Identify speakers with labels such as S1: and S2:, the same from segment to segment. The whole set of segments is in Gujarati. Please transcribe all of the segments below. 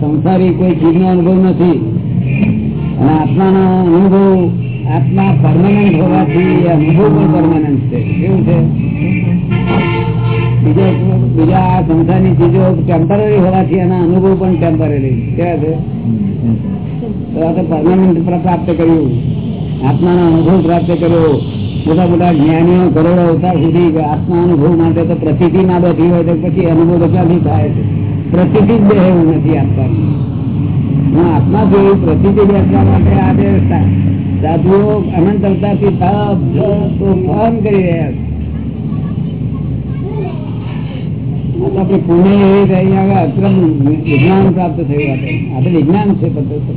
S1: સંસારી કોઈ ચીજ નો અનુભવ નથી. અને આત્માનો અનુભવ આત્મા પરમાનન્ટ હોવાથી અનુભવ પણ પરમાનન્ટ છે. કેવું છે? બીજા બીજા આ સંસારની ચીજો ટેમ્પરરી હોવાથી એના અનુભવ પણ ટેમ્પરરી કેવા છે? પરમાનન્ટ પ્રાપ્ત કર્યું. આત્માનો અનુભવ પ્રાપ્ત કર્યો. મોટા મોટા જ્ઞાનીઓ કરોડો અવતાર સુધી આત્મા અનુભવ માટે તો પ્રતિતિ ના બધી હોય તો પછી અનુભવ ક્યાંથી થાય છે. પ્રતિતિ જ એવું નથી આપવાની. આત્મા જોયું પ્રતિતિ બેસવા માટે આજે સાધુઓ અનંત અવતારથી તોફાન કરી રહ્યા છે. આપણે પુણે એવી અહીંયા અક્રમ વિજ્ઞાન પ્રાપ્ત થયું આપણે આપણે વિજ્ઞાન છે પદ્ધતિ.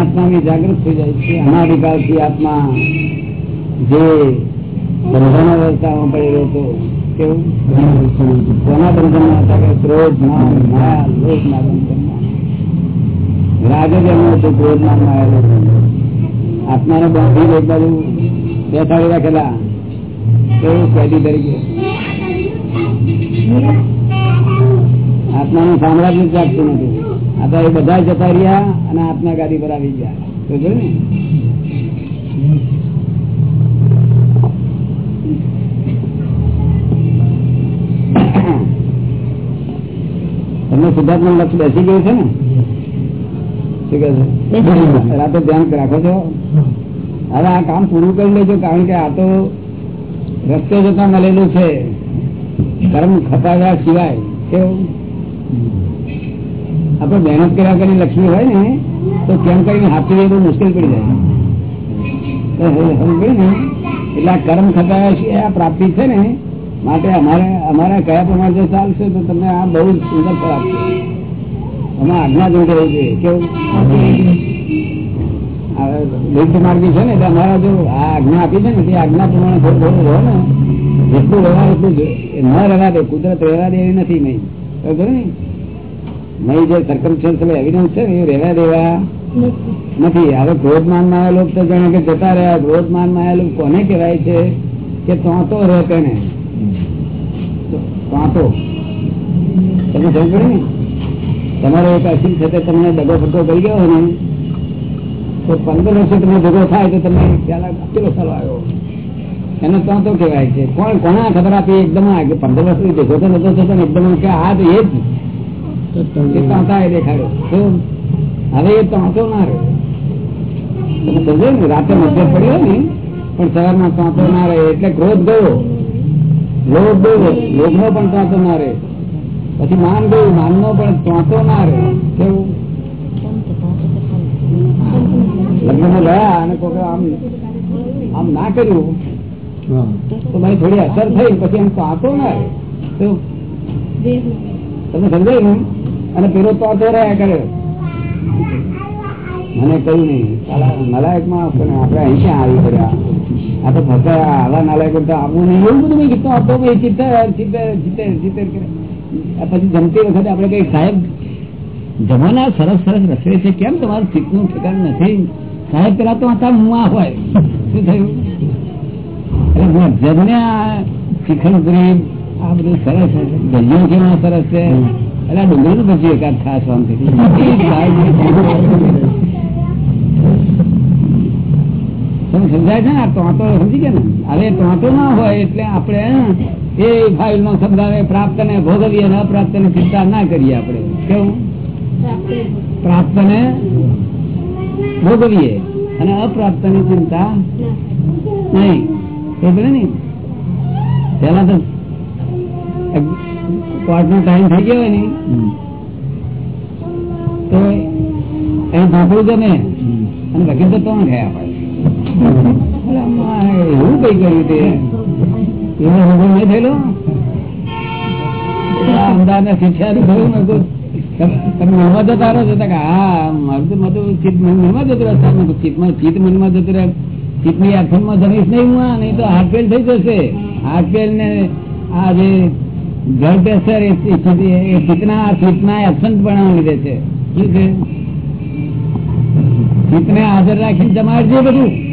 S1: આત્માની જાગૃત થઈ જાય છે. અનાધિકારથી આત્મા જે બંધનો અવસ્થામાં પડેલો હતો આત્માને બાંધી એક બાજુ બેસાડી રાખેલા. કેવું? કેદી તરીકે. આત્માનું સામ્રાજ્ય જ રાખતું નથી. આ તો એ બધા જતા રહ્યા અને આત્મા ગાડી પર આવી ગયા. તો જો ને? તમને સિદ્ધાર્થનું લક્ષ બેસી ગયું છે ને? રાતે ધ્યાન રાખો છો. હવે આ કામ પૂરું કરી લેજો કારણ કે આ તો રસ્તે જતા મળેલું છે. કર્મ ખપાવ્યા સિવાય કેવું? આપણે મહેનત કર્યા કરી લક્ષ્મી હોય ને તો કેમ કરીને હાથી બહુ મુશ્કેલ પડી જાય? ને એટલે આ કર્મ ખપાવ્યા સિવાય આ પ્રાપ્તિ છે ને માટે અમારે અમારા કયા પ્રમાણે જો ચાલશે તો તમને આ બહુ સુંદર ફળ આપશે. અમે આજ્ઞા જોઈ રહેવું જોઈએ કેવું? લિફ્ટ માર્ગી છે ને, એટલે અમારા જો આ આજ્ઞા આપી છે ને, તે આજ્ઞા પ્રમાણે થોડું રહો ને. જેટલું રહેવા એટલું ન રહેવા દે, કુદરત રહેવા દે એવી નથી નહીં. બરોબર ને? નહીં જે સરકમસ્ટન્શિયલ એવિડન્સ છે ને, એ રહેવા દેવા નથી. હવે ક્રોધમાનમાં આવેલો તો જાણે કે જતા રહ્યા. ક્રોધમાનમાં આવેલું કોને કહેવાય છે કે તો રહે તેને? વાંચો. તમે પડે ને. તમારો એક અસીમ સાથે તમને દગો ફટકો કરી ગયો ને, તો પંદર વર્ષે તમે ભેગો થાય તો તમે કેટલો સારો આવ્યો. એનો તો તો કહેવાય છે. કોણ કોના ખબર આપી એકદમ કે પંદર વર્ષ ભેગો તો નતો થતો એકદમ કે આ તો એ જ. દેખાડ્યો હવે એ તાંતો ના રહે તમે સમજો ને, રાતે મધ્ય પડ્યો ને, પણ સવારમાં તાંતો ના રહે એટલે ક્રોધ ગયો. લોભ ગયો લોભ નો પણ ત્વાતો ના રહે પછી માન ગયું માન નો પણ ત્વાતો ના રહે કેવું? લગ્ન ગયા અને કોઈ આમ આમ ના કર્યું તો મને થોડી અસર થઈ પછી એમ ત્વાતો ના રહે તમે સમજાયું અને પેલો ત્વાતો રહ્યા કરે. મને કહ્યું નહીં. નલાયકમાં આપડે અહીં ક્યાં આવી પડ્યા? આ તો ફક્ત આવા નાલાયક તો આપવું નહીં. એવું બધું કીધું. આપો ચિત્તર ચિત્તર ચિત્તર ચિત્તર પછી જમતી વખતે આપડે કઈ સાહેબ જમાના સરસ સરસ રસોઈ છે. કેમ તમારું ચિત્તનું ઠેકાણ નથી? સાહેબ પેલા તો હતા મુઆ હોય. શું થયું? એટલે જમને આ શિખરપુરી આ બધું સરસ દરિયો કેવા સરસ છે. એટલે ડુંગરનું પછી એકાદ ખાસ શાંતિ સમજાય છે ને? ટોટો સમજી ગયા ને? હવે ટોટો ના હોય એટલે આપણે એ ફાઇલ નો સમજાવે પ્રાપ્ત ને ભોગવીએ ને અપ્રાપ્ત ને ચિંતા ના કરીએ આપણે. કેવું? પ્રાપ્ત ને ભોગવીએ અને અપ્રાપ્તની ચિંતા નહીં. એટલે ને? પેલા તો કોર્ટ નો ટાઈમ થઈ ગયો હોય ને તો એ ભાગવું ગમે. અને વકીલ તો ત્રણ ગયા એવું થઈ જશે. હાર્ટ ને આ જે બ્લડ પ્રેશર એ ચિત્તના છે. શું છે? ચિત્તને હાજર રાખીને જમાડજે બધું.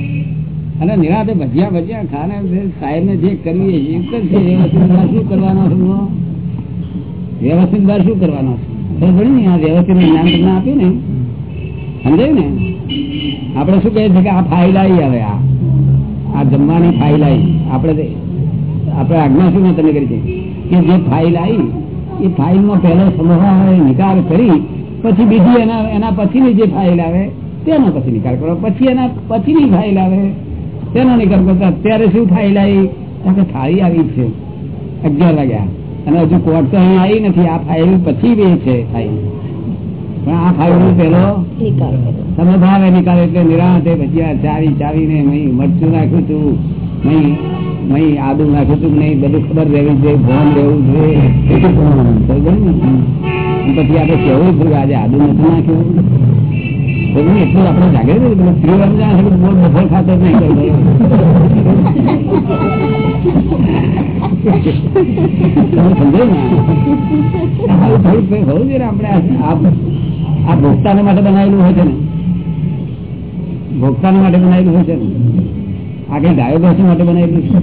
S1: અને નિરાતે ભજીયા ભજીયા ખાને સાહેબ ને જે કરવી શું કરવાનો વ્યવસ્થિત બાર શું કરવાનો છું? આ વ્યવસ્થિત જ્ઞાન તમને આપ્યું ને? સમજાયું ને? આપણે શું કહે છે કે આ ફાઇલ આવી હવે, આ. આ જમવાની ફાઇલ આવી. આપણે આપણે આજ્ઞા શું તમે કરી છે? કે જે ફાઇલ આવી, એ ફાઇલ નો પહેલો સમૂહ નિકાલ કરી, પછી બીજી એના એના પછીની જે ફાઇલ આવે, તેનો પછી નિકાલ કરો. પછી એના પછીની ફાઇલ આવે. તેનો નિકાલ કરતો અત્યારે શું થાય આવી થાળી આવી છે. અગિયાર વાગ્યા. અને હજુ કોર્ટ તો અહીં આવી નથી. આ ફાઇલ પછી બે છે. ફાઇલ. પણ આ ફાઇલ નો પેલો તમે ભાવે નિકાલ એટલે નિરાંતે ભજીયા ચાવી ચાવીને મહી મરચું નાખ્યું તું. મહી મહી આદુ નાખ્યું તું. નહીં બધું ખબર રહેવી જોઈએ ભોન રહેવું જોઈએ. પછી આપણે કેવું છું આજે આદુ નથી નાખ્યું? એટલું આપણે જાગે બોલ બફર ખાતો આ ભોગતાને માટે બનાવેલું હોય છે ને. ભોગતાને માટે બનાવેલું હોય છે ને. આ કઈ ગાયો ભાષા માટે બનાવેલું છે?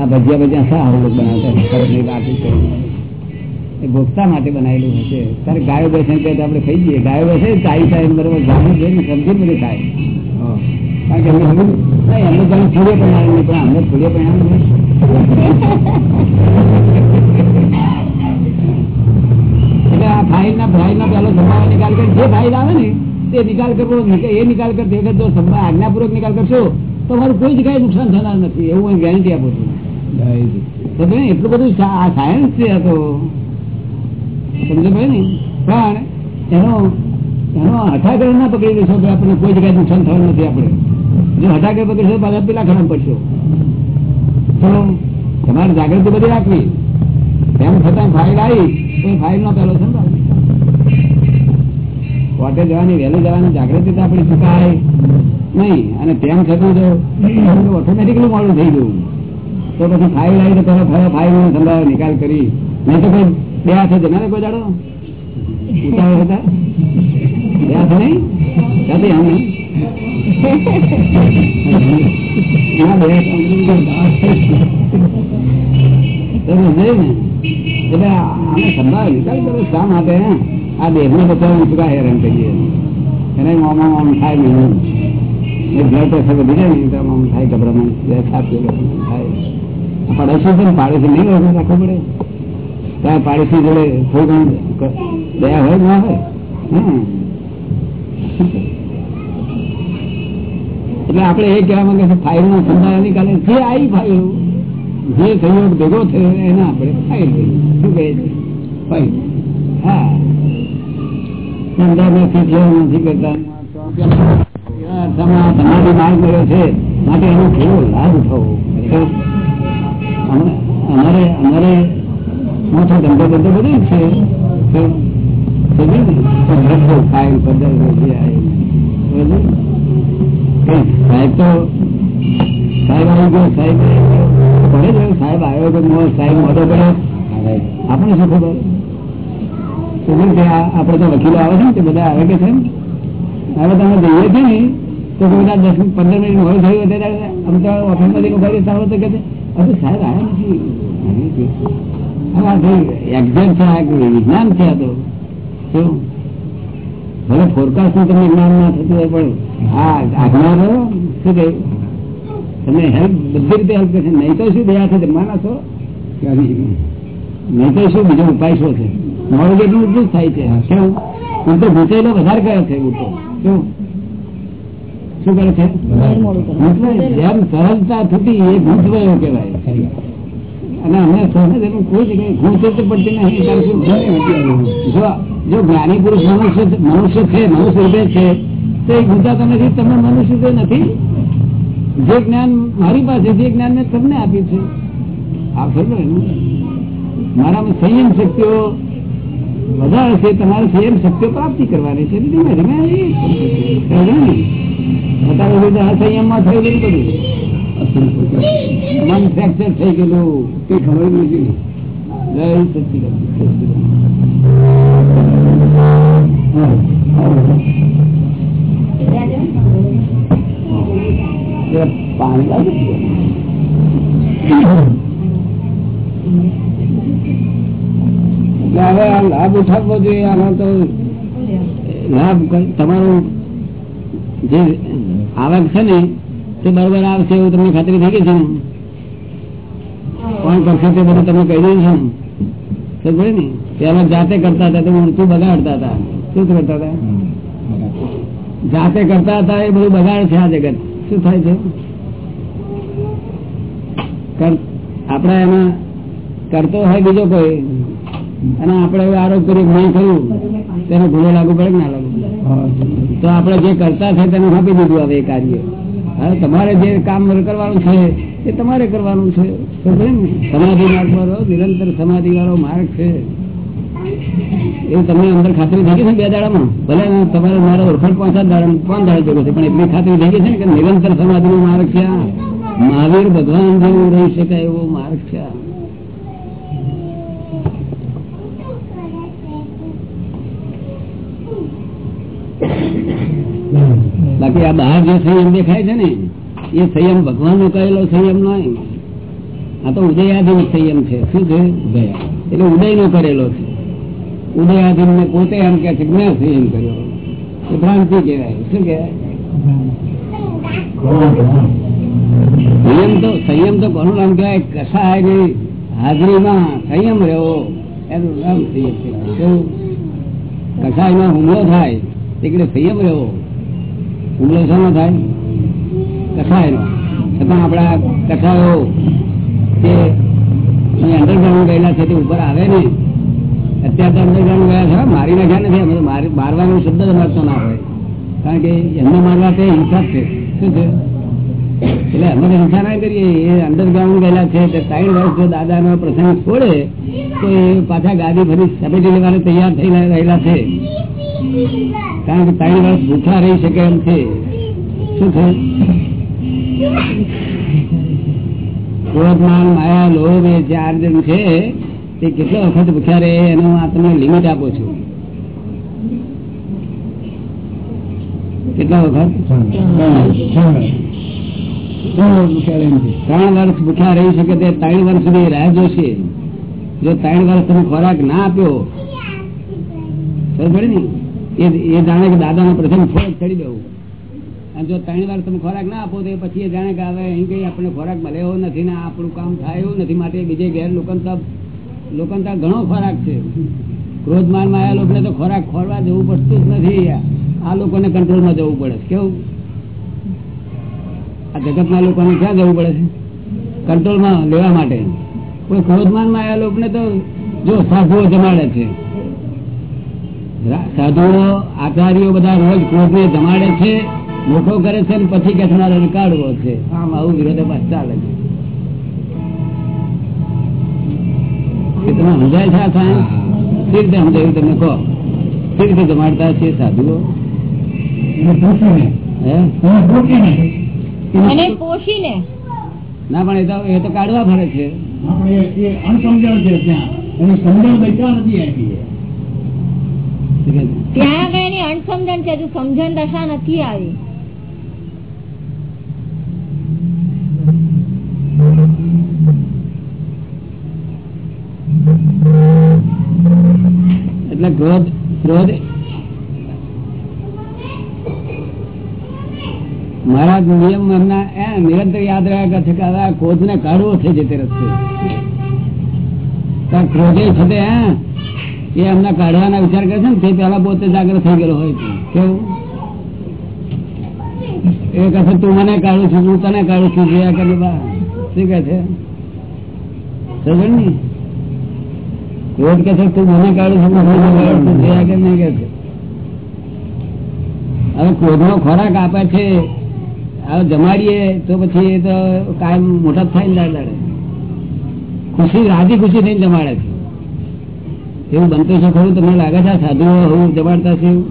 S1: આ ભજીયા ભજીયા શા આવું બનાવતા એ ભોગતા માટે બનાવેલું હશે તારે ગાયો બેસે આપણે ખાઈ જઈએ. ગાયો બેસે ચાઈ થાય બરોબર જાણું છે સમજી બધું ખાય કારણ કે એમને એમને તમે થોડે પણ પણ અમને થોડે પણ એટલે આ ફાઇલ ના ફાઇલ નો પેલો સંભાવ નિકાલ કરી જે ફાઇલ આવે ને તે નિકાલ કરવો એ નિકાલ જો આજ્ઞાપૂર્વક નિકાલ કરશો તો મારું કોઈ જગ્યાએ નુકસાન થનાર નથી. એવું હું ગેરંટી આપું છું. એટલું બધું સાયન્સ છે તો. સમજો ભાઈ ને? પણ એનો એનો હઠાગર ના પકડી દઈશું કે આપણને કોઈ જગ્યાએ નુકસાન થવાનું નથી આપણે. જો હઠાગર પકડીશું પાછા પેલા ખરાબ પડશો. તો તમારે જાગૃતિ બધી રાખવી. તેમ છતાં ફાઇલ આવી, તો ફાઇલ નો પેલો છે કોર્ટે જવાની, વહેલી જવાની જાગૃતિ તો આપણી ચુકાય નહીં. અને તેમ છતાં જો ઓટોમેટિકલી મોડું થઈ ગયું. તો પછી ફાઇલ આવી તો પેલા ફાઇલ નો સંભાળ, નિકાલ કરી નહીં તો ભાઈ બે હાથે જનારે કોઈ બે હાથે નહીં? જાતે આમ નહીં. શા આ દેહ ને બચાવવાનું શું હેરાન કરીએ એને મોમાં મોમ થાય નહીં ઘર પૈસા વધી જાય ને તો મોમ થાય ગભરામણ. થાય. પડોશી છે પાડોશી નહીં રાખવું પડે. ત્યાં પાડોશી જોડે થોડું દયા હોય, ના હોય. એટલે આપડે એ કહેવા માંગે છે ફાઇલ નો સંભાળ નિકાલે જે આવી ફાઇલ, જે સહયોગ ભેગો થયો એના આપણે ફાઇલ શું કહે છે? ફાઇલ. હા. સંદર્ભ નથી કરતા સમાધિ માર્ગ મળ્યો છે, માટે એનો કેવો લાભ થવો? અમારે અમારે મોટો ધંધો બધો બધું છે. સાહેબ તો, સાહેબ છે સાહેબ આવ્યો કે આપણે શું ખબર? તો વકીલો આવે છે ને, તે બધા આવે કે છે હવે તમે જઈએ છીએ ને, તો બધા દસ, પંદર મિનિટ હોય, થયું અત્યારે આમ તો ઓફિસમાંથી ઊભા સારો તો કે સાહેબ આવ્યા નથી. એક્ઝેક્ટ છે આ વિજ્ઞાન છે આ તો? શું? ભલે ફોરકાસ્ટનું તમને જ્ઞાન ના થતું હોય પણ હા આજ્ઞા શું કહ્યું તમે હેલ્પ બધી રીતે હેલ્પ કરશે. નહીં તો શું દયા હાથે માના છો? નહીં તો શું બીજો ઉપાય શું છે? મારું જેટલું એટલું જ થાય છે. કેવું? હું તો ભૂતેલો વધારે કયો છે ઉલટો શું? શું કરે છે? જેમ સરળતા થતી એ ભૂતવો એવું કહેવાય. અને અમે સહજ કોઈ જગ્યાએ ઘૂંચે પડતી નહીં જો જો જ્ઞાની પુરુષ મનુષ્ય મનુષ્ય છે મનુષ્ય રૂપે છે તો એ ગુંજાતો નથી તમે મનુષ્ય રૂપે નથી. જે જ્ઞાન મારી પાસે જે જ્ઞાન મેં તમને આપ્યું છે. આ ખબર મારામાં સંયમ શક્તિઓ વધારે છે તમારે સંયમ શક્તિઓ પ્રાપ્તિ કરવાની છે. ધીમે ધીમે બતાવે બધા અસંયમમાં થયેલું બધું. મન થઈ ગયેલું, કઈ ખબર નથી. હવે આ લાભ ઉઠાવવો જોઈએ, આમાં તો લાભ તમારું જે આવક છે ને તે બરોબર આવશે એવું તમને ખાતરી થઈ ગઈ છે કોણ કરશે તે બધું તમે કહી દઉં છું. સમજે ને પેલા જાતે કરતા હતા તો ઊંચું બગાડતા હતા. શું કરતા હતા? જાતે કરતા હતા એ બધું બગાડ છે આ જગત. શું થાય છે? આપણે એમાં કરતો હોય બીજો કોઈ અને આપણે એવું આરોપ કર્યો નહીં કર્યું તેનો ભૂલો લાગુ પડે કે ના લાગુ તો આપણે જે કરતા છે તેને આપી દીધું હવે એ કાર્ય. હવે તમારે જે કામ કરવાનું છે, એ તમારે કરવાનું છે. સમાધિ માર્ગ વાળો નિરંતર સમાધિ વાળો માર્ગ છે. એવું તમને અંદર ખાતરી થઈ ગઈ છે બે દાડામાં? ભલે તમારે મારા ઓળખાણ પાંચ દાડા પાંચ દાડા જોગો છે, પણ એટલી ખાતરી થઈ ગઈ છે ને કે નિરંતર સમાધિ નો માર્ગ છે. મહાવીર ભગવાન જેવું રહી શકાય એવો માર્ગ છે બાકી આ બહાર જે સંયમ દેખાય છે ને, એ સંયમ ભગવાન નો કહેલો સંયમ નહીં. આ તો ઉદયાધીન સંયમ છે. શું છે? એટલે ઉદય નો કરેલો છે. ઉદયાધીન ને પોતે એમ કે છે જ્ઞાન સંયમ કર્યો. એ ભ્રાંતિ કહેવાય. શું કહેવાય? સંયમ તો સંયમ તો કોનું નામ કહેવાય? કસાય હાજરીમાં સંયમ રહ્યો. એનું નામ સંયમ કહેવાય. કસાયમાં હુમલો થાય. એટલે સંયમ રહ્યો હુમલો શાનો થાય? કસાયનો છતાં આપણા કસાયો જે અંડરગ્રાઉન્ડ ગયેલા છે તે ઉપર આવે ને અત્યારે તો અંડરગ્રાઉન્ડ ગયા છે. મારી નાખ્યા નથી. અમે મારી- મારવાનો શબ્દ જ ના હોય. કારણ કે એમને મારવા તે હિંસા છે. શું છે? એટલે અમે હિંસા ના કરીએ. એ અંડરગ્રાઉન્ડ ગયેલા છે ત્રણ વર્ષ જો દાદાનો પ્રસંગ છોડે, તો એ પાછા ગાડી ફરી સમેટી લેવાને તૈયાર થઈ રહેલા છે. કારણ કે ત્રણ વર્ષ ભૂખા રહી શકે એમ છે. શું છે ક્રોધ માયા, લોભ એ ચાર જણ છે, તે કેટલો વખત ભૂખ્યા રહે એનો હું તમને લિમિટ આપો છું. કેટલા વખત ત્રણ વર્ષ ભૂખ્યા રહી શકે તે ત્રણ વર્ષની રાહ જોશે. જો ત્રણ વર્ષ તમે ખોરાક ના આપ્યો ને? એ જાણે કે દાદાનો પ્રથમ ફળ ચડી દેવું અને જો ત્રણ વાર તમે ખોરાક ના આપો તો એ પછી એ જાણે કે હવે અહીં કઈ આપણે ખોરાક મળે એવો નથી ને આપણું કામ થાય એવું નથી. માટે બીજે ઘેર લોકો લોકો ઘણો ખોરાક છે. ક્રોધ મારમાં આયા લોકોને તો ખોરાક ખોરવા જવું પડતું જ નથી આ લોકોને કંટ્રોલમાં જવું પડે. કેવું? આ જગતના લોકોને ક્યાં જવું પડે છે? કંટ્રોલમાં લેવા માટે. કોઈ ક્રોધમાનમાં આયા લોકોને તો જો સાધુઓ જમાડે છે. સાધુઓ આચાર્યો બધા રોજ ક્રોધને જમાડે છે મોટો કરે છે ને પછી કે કાઢવો છે. આમ આવું વિરોધાભાસ ચાલે છે. તમે સમજાય છે આ સાયન્સ સી રીતે સમજાયું તમે કહો. કેવી રીતે જમાડતા છે સાધુઓ? હે? ના પણ એ તો એ તો કાઢવા ફરે છે.
S2: આપણે એ અણસમજણ છે ત્યાં. એની સમજણ દશા નથી આપી
S3: ત્યાં આગળ એની અણસમજણ છે હજુ સમજણ દશા નથી આવી.
S1: એટલે ક્રોધ ક્રોધ મારા નિયમ એમના એ નિરંતર યાદ રહ્યા છે કે આ ને કાઢવો છે જે તે રસ્તે. છે એ એમના કાઢવાના વિચાર કરે છે ને, તે પેલા પોતે જાગ્રત થઈ ગયેલો હોય છે. કેવું? એ કહે તું મને કાઢું છું, હું તને કાઢું છું. જોયા કરી બા. શું કહે છે? સમજ ને ક્રોધ કે છે, તું મને કાઢું છું, હું તને કાઢું છું. જોયા કે નહીં કે છે. હવે ક્રોધ ખોરાક આપે છે હવે જમાડીએ તો પછી એ તો કાયમ મોટા થાય ને દાડે દાડે. ખુશી રાજી ખુશી થઈને જમાડે છે. એવું બનતું છે ખરું? તમને લાગે છે સાધુ હું જમાડતા છે એવું?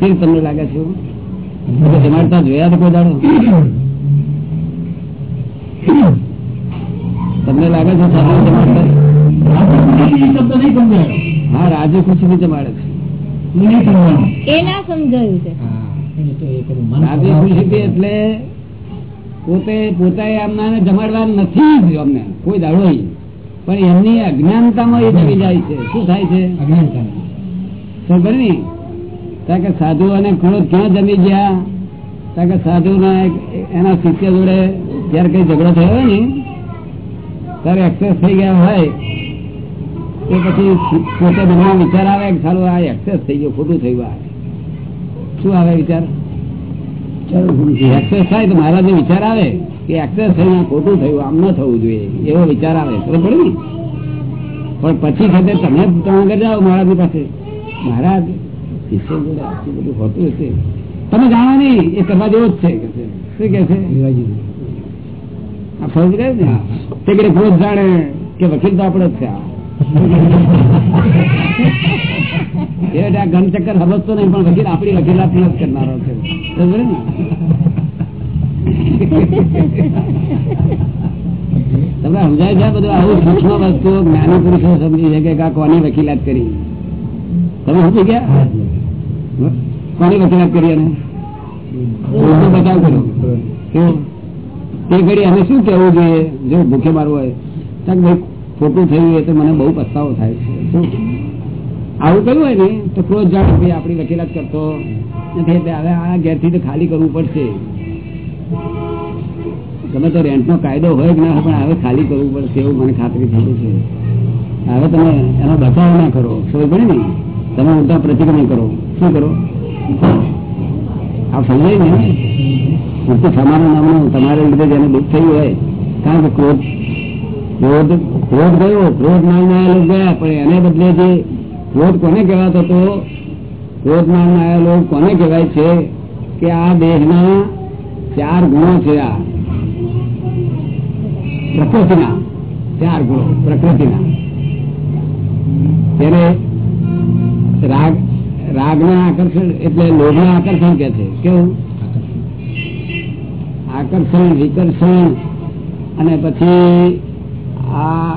S1: કેવું તમને લાગે છે એવું? જમાડતા જોયા કોઈ દાડો? તમને લાગે છે સાધુ જમાડતા હા રાજી ખુશી થી જમાડે છે.
S3: એ ના સમજાયું છે.
S1: રાજી ખુશી એટલે પોતે પોતાએ આમના જમાડવા નથી જ અમને કોઈ દાડો પણ એમની અજ્ઞાનતામાં એ જમી જાય છે. શું થાય છે?
S2: અજ્ઞાનતા.
S1: ખબર ને? કારણ કે સાધુ અને ક્રોધ ક્યાં જમી ગયા? કારણ કે સાધુ એના શિષ્ય જોડે જયારે કઈ ઝઘડો થયો હોય ને ત્યારે એક્સેસ થઈ ગયા હોય તો પછી પોતે મનમાં વિચાર આવે કે સારું આ એક્સેસ થઈ ગયો ખોટું થયું આ શું આવે વિચાર? એક્સેસ થાય તો મારા જે વિચાર આવે કે એક્સેસ થયું ખોટું થયું આમ ન થવું જોઈએ એવો વિચાર આવે. ખબર પડે ને? પણ પછી સાથે તમે તમે આગળ જાઓ મહારાજની પાસે. મહારાજ બધું હોતું હશે. તમે જાણો નહીં એ કરવા જેવો જ છે શું કે છે? આ ફરજ રહે ને તે કે ખોજ જાણે કે વકીલ તો આપણો જ છે. આ. એ આ ઘન ચક્કર સમજતો નહીં, પણ વકીલ આપણી વકીલાત જ કરનારો છે. સમજે ને? તમને સમજાય છે બધું? આવું સૂક્ષ્મ વસ્તુ જ્ઞાની પુરુષો સમજી છે કે કોની વકીલાત કરી? તમે સમજી ગયા? કોની વકીલાત કરી ઉલટો બચાવ કર્યો તે ઘડી અમે શું કહેવું જોઈએ? જો ભૂખે મારું હોય ભાઈ, ખોટું થયું હોય તો મને બહુ પસ્તાવો થાય છે? આવું કર્યું હોય ને, તો ક્રોધ જાણ ભાઈ, આપણી વકીલાત કરતો. હવે આ ઘેરથી તો ખાલી કરવું પડશે. તમે તો રેન્ટનો કાયદો હોય કે ના પણ હવે ખાલી કરવું પડશે એવું મને ખાતરી થતી છે. હવે તમે એનો બચાવ ના કરો. સમજ પડે ને? તમે ઉલટા પ્રતિક્રમણ કરો. શું કરો? આ સમજાય ને? હું તો સમાના નામનું, તમારે લીધે જેને દુઃખ થયું હોય. કારણ કે ક્રોધ ક્રોધ ક્રોધ ગયો, ક્રોધ નામ ગયા, પણ એને બદલે જે ક્રોધ કોને કહેવાતો હતો? ક્રોધ નામ આવેલો કોને કહેવાય છે કે આ દેહના ચાર ગુણો છે આ? પ્રકૃતિના ચાર ગુણો, પ્રકૃતિના. તેને રાગ, રાગના આકર્ષણ એટલે લોભના આકર્ષણ કે છે. કેવું? આકર્ષણ, વિકર્ષણ અને પછી આ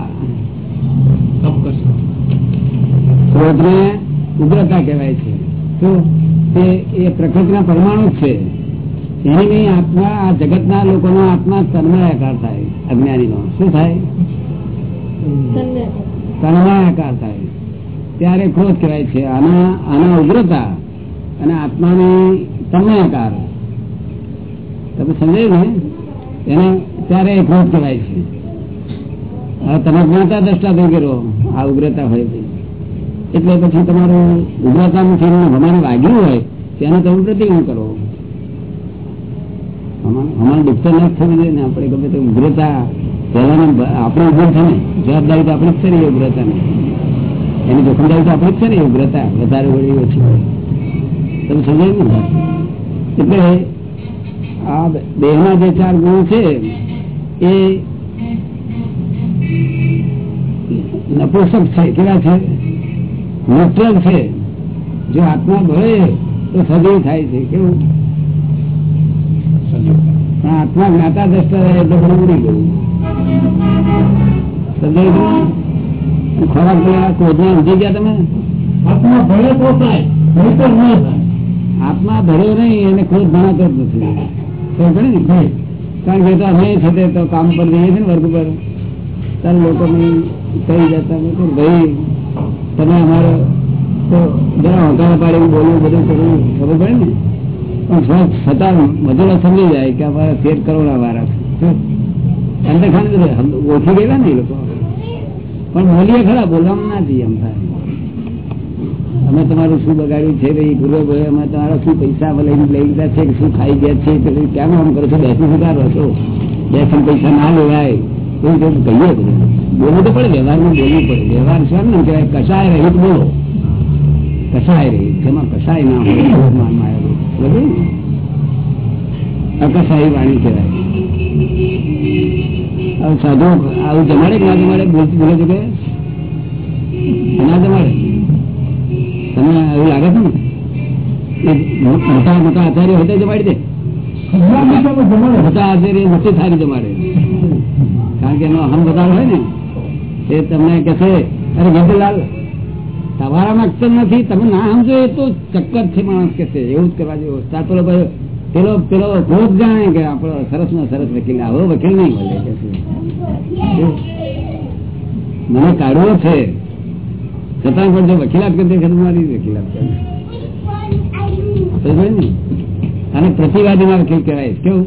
S1: ક્રોધને ઉગ્રતા કહેવાય છે. તે એ પ્રકૃતિના પરમાણુ છે. એની નહીં, આત્મા, આ જગતના લોકોનો આત્મા તન્મયાકાર થાય, અજ્ઞાનીનો. શું થાય? તન્મયાકાર થાય. ત્યારે ક્રોધ કહેવાય છે, આના આના ઉગ્રતા અને આત્માની તન્મયાકાર. તમે સમજાયું ને? એને ત્યારે ક્રોધ કહેવાય છે. તમે જ્ઞાતા દ્રષ્ટા થઈ ગયો આ ઉગ્રતા હોય છે એટલે પછી તમારું ઉગ્રતાનું ફીરનું હમાને વાગ્યું હોય તેને તમે પ્રતિક્રમણ કરો. હમારે દુઃખ તો થવું જોઈએ ને આપણે ગમે તે ઉગ્રતા પહેલાના આપણે ઉગ્ર છે ને, જવાબદારી તો આપણે જ છે ને ઉગ્રતાની એની જોખમદારી તો આપણે જ છે ને ઉગ્રતા વધારે વળી ઓછી હોય. તમે સમજાય ને? એટલે આ દેહના જે ચાર ગુણ છે, એ નપુસક છે કેવા છે? ન્યુટ્રલ છે. જો આત્મા ભળે તો સજીવ થાય છે. કેવું? આત્મા જ્ઞાતા દ્રષ્ટા રહે એટલે બધું ઉડી ગયું. સજીવ ખોરાક પેલા ક્રોધમાં સમજી ગયા તમે?
S2: આત્મા ભળે તો થાય નહીતર ન થાય.
S1: આત્મા ભર્યો નહીં એને ક્રોધ ભણાતો જ નથી. ખબર ને કારણ કે તો અમે છે તો કામ પર જઈએ છીએ ને વર્ગ પર. ત્યારે લોકો કહી જતા ભાઈ તમે અમારો તો જરા બોલવું બધું કરવું ખબર પડે ને? પણ છતાં બધું સમજી જાય કે અમારા ફેર કરોડા વાળા અંદર ખાને ઓછી ગયેલા ને એ લોકો. પણ બોલીએ ખરા, બોલવામાં નથી એમ થાય. અમે તમારું શું બગાડ્યું છે ભાઈ? પૂર્વ અમે તમારા શું પૈસા લઈને લઈ લીધા છે કે શું ખાઈ ગયા છે? કે ભાઈ કેમ આમ કરો છો? બેસી સુધારો છો? બે પૈસા ના લેવાય. એવું કહીએ ને. બોલવું તો પડે વ્યવહારમાં બોલવું પડે. વ્યવહાર છે ને કહેવાય કસાય રહીત બોલો. કસાય રહીત જેમાં કસાય ના હોય ક્રોધમાનમાં આવેલું. ને? વાણી કહેવાય. હવે સાધુ આવું જમાડે ના જમાડે બોલ- બોલે છે કે ના જમાડે તમને એવું લાગે છે ને? મોટા મોટા આચાર્ય હોય તો જમાડી દે. મોટા આચાર્ય મોટી થાળી જમાડે. કારણ કે એનો અહમ વધારો હોય ને. એ તમને કહેશે અરે ગેદલાલ તમારામાં અક્ષર નથી તમે ના સમજો એ તો ચક્કર છે માણસ કે છે. એવું જ કરવા જેવું તાર પેલો ભાઈ પેલો પેલો ક્રોધ જાણે કે આપણો સરસ નો સરસ વકીલ આવો વકીલ નહીં મળે કે છે. મને કાઢવો છે. છતાં પણ જો વકીલાત કરતી વખતે મારી વકીલાત કરે સમજાય ને? અને પ્રતિવાદી ના વકીલ કહેવાય. કેવું?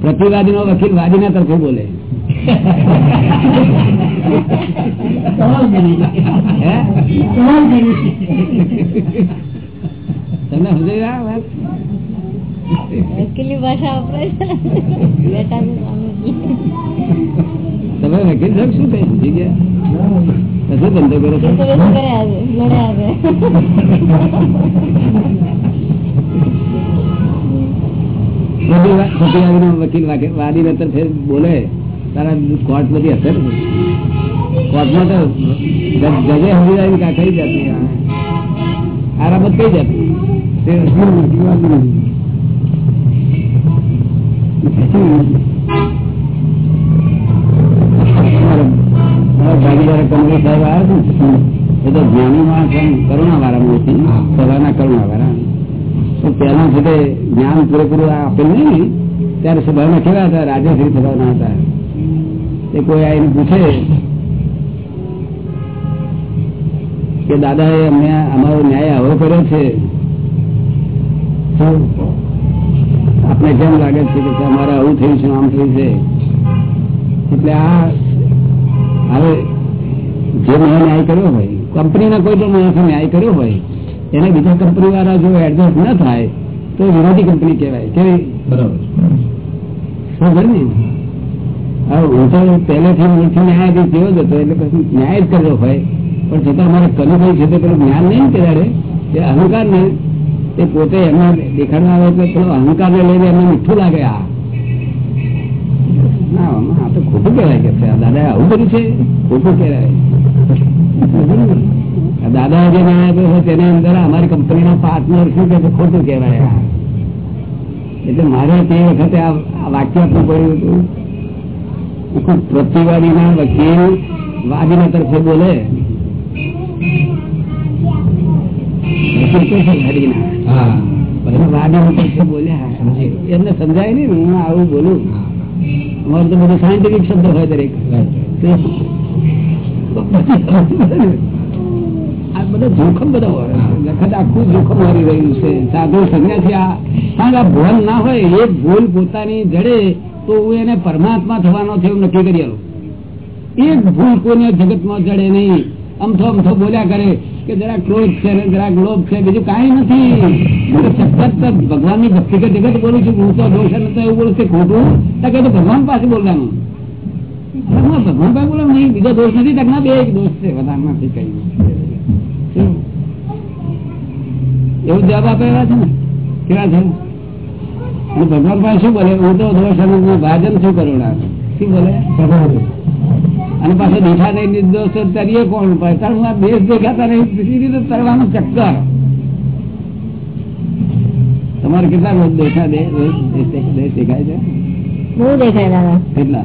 S1: પ્રતિવાદી નો વકીલ વાદી ના તરફે બોલે. તમને સમજાય આ વાત?
S3: વકીલી ભાષા વપરાય છે. બેટા છે સ્વામીજી.
S1: તમે વકીલ સાહેબ શું કહે જગ્યા કશો ધંધો કરો છો?
S3: એ તો બધું કર્યા છે લડ્યા છે
S1: પ્રતિવા- પ્રતિવાદી નો વકીલ વાકે- વાદી ને તરફે બોલે. તારા કોર્ટ બધી? અસર કોર્ટમાં તો જજ- જજે સમજી જાય કે આ કઈ જાતની આ? આ રમત કઈ જાતની તે પ્રતિવાદી નથી. મારા ભાગીદાર સાહેબ આવ્યા છે એ તો જ્ઞાની માણસ કરુણા વાળા મોટી કરુણા વાળા પેલા તે જ્ઞાન પૂરેપૂરું આ આપેલ નહીં ત્યારે સભામાં કેવા હતા? રાજાશ્રી સભાના હતા. તે કોઈ આવીને પૂછે કે દાદા એ અમને અમારો ન્યાય આવો કર્યો છે? આપણે કેમ લાગે છે કે અમારે આવું થયું છે આમ થયું છે? એટલે આ હવે જે મને ન્યાય કર્યો હોય કંપનીના કોઈ પણ માણસે ન્યાય કર્યો હોય એને બીજા કંપની વાળા જો એડજસ્ટ ન થાય તો વિરોધી કંપની કહેવાય. કેવી?
S2: બરાબર.
S1: ને? તો પહેલેથી મૂળથી ન્યાયાધીશ જેવો જ હતો એટલે પછી ન્યાય જ કર્યો હોય. પણ છતાં અમારે કનુભાઈ છે તે પેલું જ્ઞાન નહીં ને ત્યારે એ અહંકાર ને તે પોતે એમના દેખાડવા આવે એટલે પેલો અહંકાર ને લઈને એમને મીઠું લાગે, આ. તો ખોટું કહેવાય કે દાદા આવું કર્યું છે? ખોટું કહેવાય. દાદા જે આપ્યો છે તેની અંદર અમારી કંપનીનો પાર્ટનર શું કે ખોટું કહેવાય એટલે મારે તે વખતે આ વાક્ય આપવું પડ્યું હતું આખું પ્રતિવાદીના વકીલ વાદીના તરફે બોલે. એમને સમજાય ને હું આવું બોલું. અમારે તો બધું સાયન્ટિફિક શબ્દ હોય દરેક. આ બધા જોખમ બધા હોય. વખત આખું જોખમ મારી રહ્યું છે. સાધુ આ ભોલ ના હોય એક ભૂલ પોતાની જડે તો હું એને પરમાત્મા થવાનો છે એવું નક્કી કરી એક ભૂલ કોઈને જગતમાં ચડે નહીં. અમથો અમથો બોલ્યા કરે કે જરાક ક્રોધ છે ને લોભ છે, બીજું કાંઈ નથી. સતત ભગવાનની ભક્તિ કે બોલું છું, હું તો દોષ નથી એવું બોલું છે ખોટું? તકે તો ભગવાન પાસે બોલવાનું. ભગવાન પાસે બોલો નહીં. બીજો દોષ નથી તક ના બે એક દોષ છે વધારે નથી કઈ એવું જવાબ આપે એવા છે ને? કેવા છે? અને ભગવાન પાસે શું બોલે? હું તો દોષ ભાજન શું કરુણા. શું બોલે? અને પાછો દેખા નહીં નિર્દોષ તરીએ કોણ? ઉપાય હું આ દેશ દેખાતા નહીં તરવાનો ચક્કર. તમારે કેટલા રોજ દેખા દે? દેશ દેખાય છે?
S3: બહુ દેખાય
S1: કેટલા?